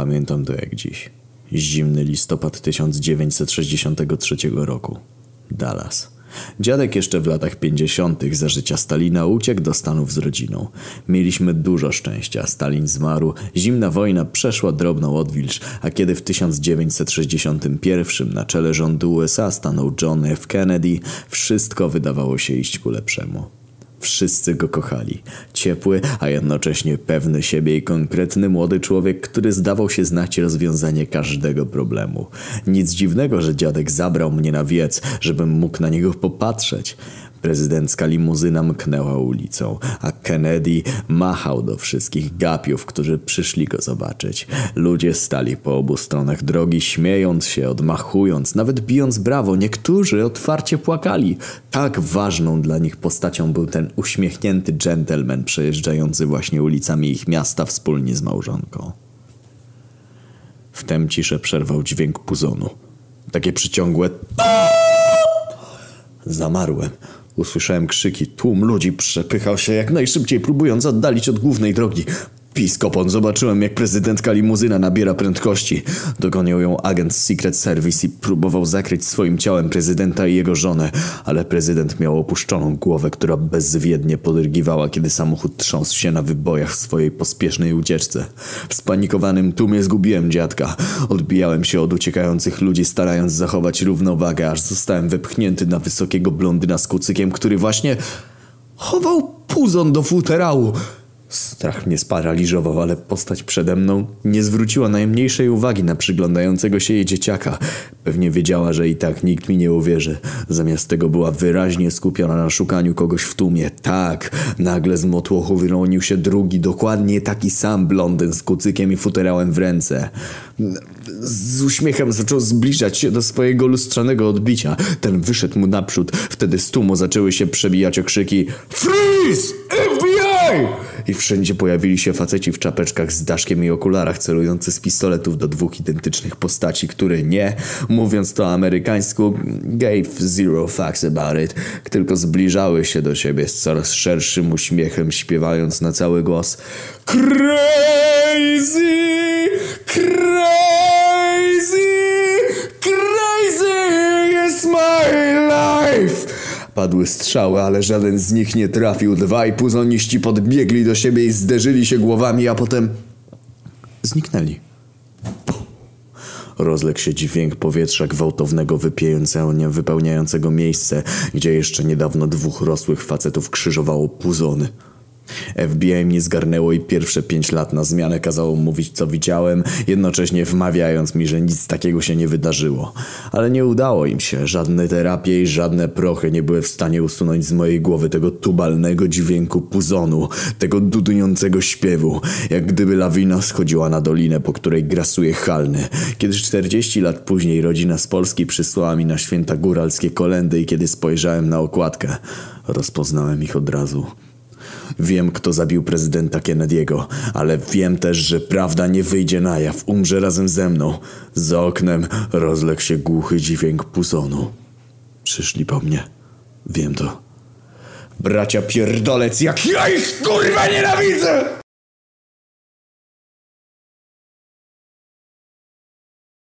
Pamiętam to jak dziś. Zimny listopad 1963 roku. Dallas. Dziadek jeszcze w latach 50. za życia Stalina uciekł do Stanów z rodziną. Mieliśmy dużo szczęścia. Stalin zmarł, zimna wojna przeszła drobną odwilż, a kiedy w 1961 na czele rządu USA stanął John F. Kennedy, wszystko wydawało się iść ku lepszemu. Wszyscy go kochali. Ciepły, a jednocześnie pewny siebie i konkretny młody człowiek, który zdawał się znać rozwiązanie każdego problemu. Nic dziwnego, że dziadek zabrał mnie na wiec, żebym mógł na niego popatrzeć. Prezydencka limuzyna mknęła ulicą, a Kennedy machał do wszystkich gapiów, którzy przyszli go zobaczyć. Ludzie stali po obu stronach drogi, śmiejąc się, odmachując, nawet bijąc brawo. Niektórzy otwarcie płakali. Tak ważną dla nich postacią był ten uśmiechnięty gentleman przejeżdżający właśnie ulicami ich miasta wspólnie z małżonką. Wtem ciszę przerwał dźwięk puzonu. Takie przyciągłe... Zamarłem. Usłyszałem krzyki. Tłum ludzi przepychał się jak najszybciej, próbując oddalić od głównej drogi. Piskopon zobaczyłem, jak prezydentka limuzyna nabiera prędkości. Dogonił ją agent Secret Service i próbował zakryć swoim ciałem prezydenta i jego żonę, ale prezydent miał opuszczoną głowę, która bezwiednie podrygiwała, kiedy samochód trząsł się na wybojach w swojej pospiesznej ucieczce. W spanikowanym tłumie zgubiłem dziadka. Odbijałem się od uciekających ludzi, starając zachować równowagę, aż zostałem wepchnięty na wysokiego blondyna z kucykiem, który właśnie chował puzon do futerału. Strach mnie sparaliżował, ale postać przede mną nie zwróciła najmniejszej uwagi na przyglądającego się jej dzieciaka. Pewnie wiedziała, że i tak nikt mi nie uwierzy. Zamiast tego była wyraźnie skupiona na szukaniu kogoś w tłumie. Tak, nagle z motłochu wyronił się drugi, dokładnie taki sam blondyn z kucykiem i futerałem w ręce. Z uśmiechem zaczął zbliżać się do swojego lustrzanego odbicia. Ten wyszedł mu naprzód. Wtedy z tłumu zaczęły się przebijać okrzyki Freeze! FBI! I wszędzie pojawili się faceci w czapeczkach z daszkiem i okularach celujący z pistoletów do dwóch identycznych postaci, które nie, mówiąc to amerykańsku, gave zero fucks about it, tylko zbliżały się do siebie z coraz szerszym uśmiechem, śpiewając na cały głos! Crazy! Padły strzały, ale żaden z nich nie trafił. Dwaj puzoniści podbiegli do siebie i zderzyli się głowami, a potem zniknęli. Rozległ się dźwięk powietrza gwałtownego wypełniającego miejsce, gdzie jeszcze niedawno dwóch rosłych facetów krzyżowało puzony. FBI mnie zgarnęło i pierwsze pięć lat na zmianę kazało mówić co widziałem, jednocześnie wmawiając mi, że nic takiego się nie wydarzyło. Ale nie udało im się. Żadne terapie i żadne prochy nie były w stanie usunąć z mojej głowy tego tubalnego dźwięku puzonu, tego dudującego śpiewu, jak gdyby lawina schodziła na dolinę, po której grasuje halny. Kiedy 40 lat później rodzina z Polski przysłała mi na święta góralskie kolendy i kiedy spojrzałem na okładkę, rozpoznałem ich od razu. Wiem, kto zabił prezydenta Kennedy'ego, ale wiem też, że prawda nie wyjdzie na jaw, umrze razem ze mną. Za oknem rozległ się głuchy dźwięk pusonu. Przyszli po mnie. Wiem to. Bracia pierdolec, jak ja ich kurwa nienawidzę!